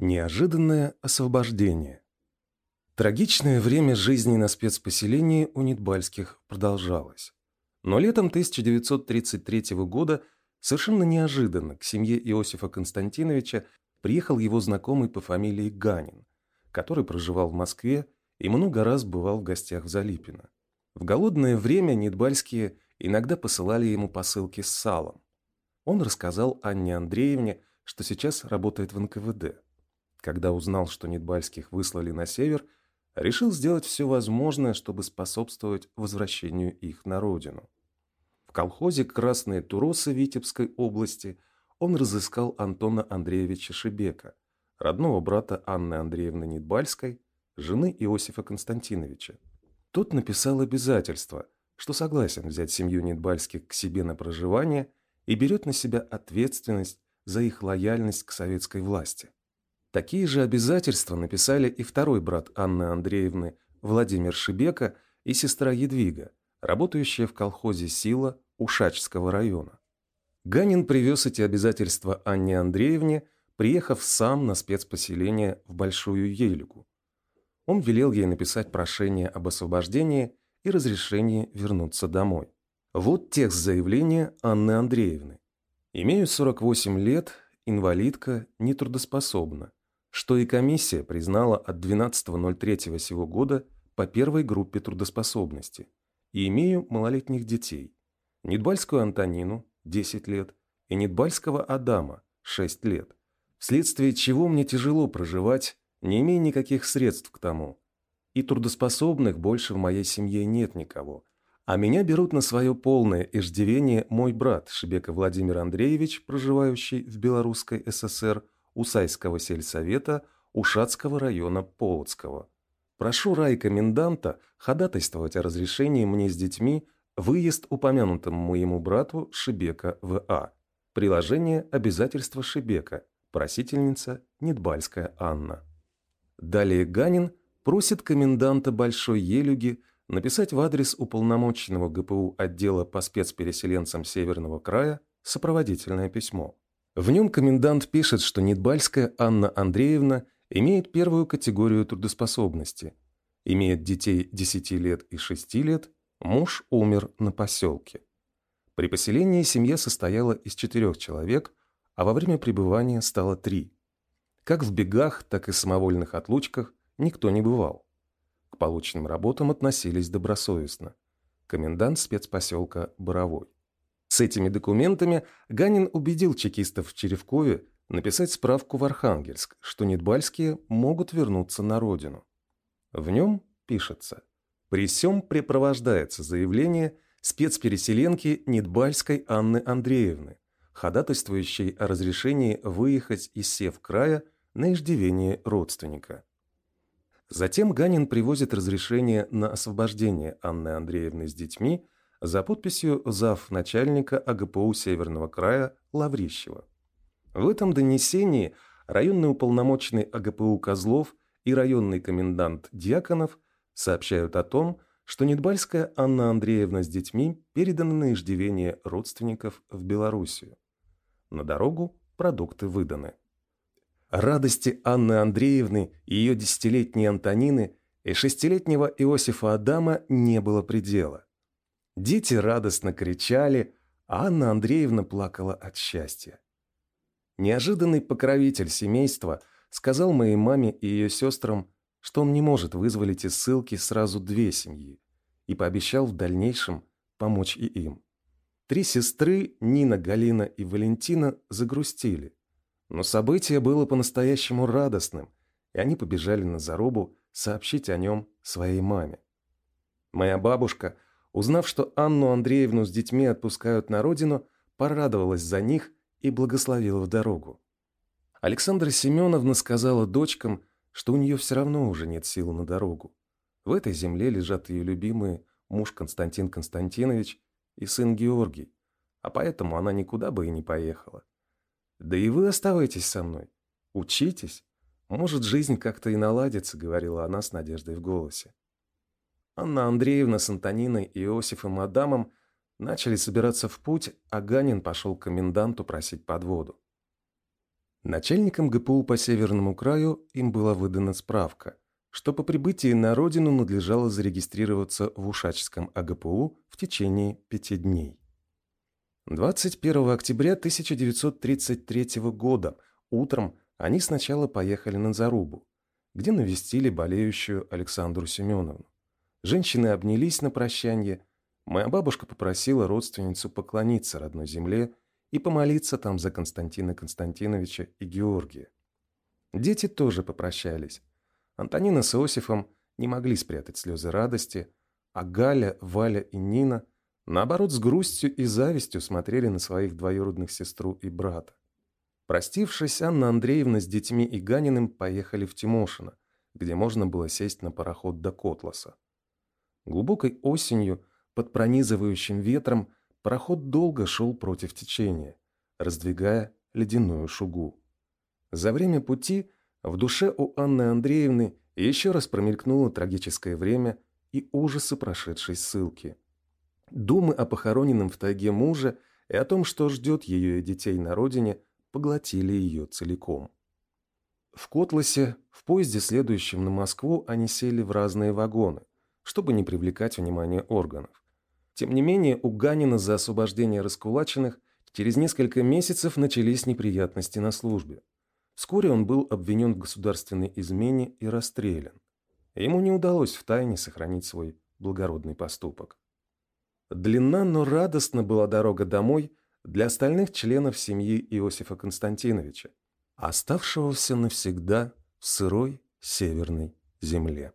Неожиданное освобождение. Трагичное время жизни на спецпоселении у Нидбальских продолжалось. Но летом 1933 года совершенно неожиданно к семье Иосифа Константиновича приехал его знакомый по фамилии Ганин, который проживал в Москве и много раз бывал в гостях в Залипино. В голодное время Нидбальские иногда посылали ему посылки с салом. Он рассказал Анне Андреевне, что сейчас работает в НКВД. Когда узнал, что Нидбальских выслали на север, решил сделать все возможное, чтобы способствовать возвращению их на родину. В колхозе «Красные Туросы» Витебской области он разыскал Антона Андреевича Шебека, родного брата Анны Андреевны Нидбальской, жены Иосифа Константиновича. Тот написал обязательство, что согласен взять семью Нидбальских к себе на проживание и берет на себя ответственность за их лояльность к советской власти. Такие же обязательства написали и второй брат Анны Андреевны Владимир Шибека и сестра Едвига, работающая в колхозе «Сила» Ушачского района. Ганин привез эти обязательства Анне Андреевне, приехав сам на спецпоселение в Большую Елику. Он велел ей написать прошение об освобождении и разрешении вернуться домой. Вот текст заявления Анны Андреевны. «Имею 48 лет, инвалидка, нетрудоспособна что и комиссия признала от 12.03 сего года по первой группе трудоспособности, и имею малолетних детей. Нидбальскую Антонину, 10 лет, и Нидбальского Адама, 6 лет, вследствие чего мне тяжело проживать, не имея никаких средств к тому. И трудоспособных больше в моей семье нет никого, а меня берут на свое полное иждивение мой брат Шебека Владимир Андреевич, проживающий в Белорусской ССР, Усайского сельсовета Ушатского района Полоцкого. Прошу райкоменданта ходатайствовать о разрешении мне с детьми выезд упомянутому моему брату Шибека В.А. Приложение обязательства Шибека. Просительница Недбальская Анна. Далее Ганин просит коменданта Большой Елюги написать в адрес уполномоченного ГПУ отдела по спецпереселенцам Северного края сопроводительное письмо. В нем комендант пишет, что Нидбальская Анна Андреевна имеет первую категорию трудоспособности, имеет детей 10 лет и 6 лет, муж умер на поселке. При поселении семья состояла из четырех человек, а во время пребывания стало три. Как в бегах, так и в самовольных отлучках никто не бывал. К полученным работам относились добросовестно. Комендант спецпоселка Боровой. С этими документами Ганин убедил чекистов в Черевкове написать справку в Архангельск, что Недбальские могут вернуться на родину. В нем пишется «При сём препровождается заявление спецпереселенки Недбальской Анны Андреевны, ходатайствующей о разрешении выехать из Севкрая на иждивение родственника». Затем Ганин привозит разрешение на освобождение Анны Андреевны с детьми – за подписью зав. начальника АГПУ Северного края Лаврищева. В этом донесении районный уполномоченный АГПУ Козлов и районный комендант Дьяконов сообщают о том, что Недбальская Анна Андреевна с детьми передана на иждивение родственников в Белоруссию. На дорогу продукты выданы. Радости Анны Андреевны и ее десятилетней Антонины и шестилетнего Иосифа Адама не было предела. Дети радостно кричали, а Анна Андреевна плакала от счастья. Неожиданный покровитель семейства сказал моей маме и ее сестрам, что он не может вызволить из ссылки сразу две семьи, и пообещал в дальнейшем помочь и им. Три сестры, Нина, Галина и Валентина, загрустили. Но событие было по-настоящему радостным, и они побежали на зарубу сообщить о нем своей маме. Моя бабушка – Узнав, что Анну Андреевну с детьми отпускают на родину, порадовалась за них и благословила в дорогу. Александра Семеновна сказала дочкам, что у нее все равно уже нет сил на дорогу. В этой земле лежат ее любимые муж Константин Константинович и сын Георгий, а поэтому она никуда бы и не поехала. «Да и вы оставайтесь со мной. Учитесь. Может, жизнь как-то и наладится», — говорила она с надеждой в голосе. Анна Андреевна с Антониной, Иосифом и Адамом начали собираться в путь, а Ганин пошел к коменданту просить подводу. Начальником ГПУ по Северному краю им была выдана справка, что по прибытии на родину надлежало зарегистрироваться в Ушачском АГПУ в течение пяти дней. 21 октября 1933 года утром они сначала поехали на Зарубу, где навестили болеющую Александру Семеновну. Женщины обнялись на прощание. Моя бабушка попросила родственницу поклониться родной земле и помолиться там за Константина Константиновича и Георгия. Дети тоже попрощались. Антонина с Иосифом не могли спрятать слезы радости, а Галя, Валя и Нина, наоборот, с грустью и завистью смотрели на своих двоюродных сестру и брата. Простившись, Анна Андреевна с детьми и Ганиным поехали в Тимошино, где можно было сесть на пароход до Котласа. Глубокой осенью, под пронизывающим ветром, Пароход долго шел против течения, раздвигая ледяную шугу. За время пути в душе у Анны Андреевны еще раз промелькнуло трагическое время и ужасы прошедшей ссылки. Думы о похороненном в тайге муже и о том, что ждет ее и детей на родине, поглотили ее целиком. В Котласе, в поезде, следующем на Москву, они сели в разные вагоны, чтобы не привлекать внимание органов. Тем не менее, у Ганина за освобождение раскулаченных через несколько месяцев начались неприятности на службе. Вскоре он был обвинен в государственной измене и расстрелян. Ему не удалось втайне сохранить свой благородный поступок. Длинна, но радостна была дорога домой для остальных членов семьи Иосифа Константиновича, оставшегося навсегда в сырой северной земле.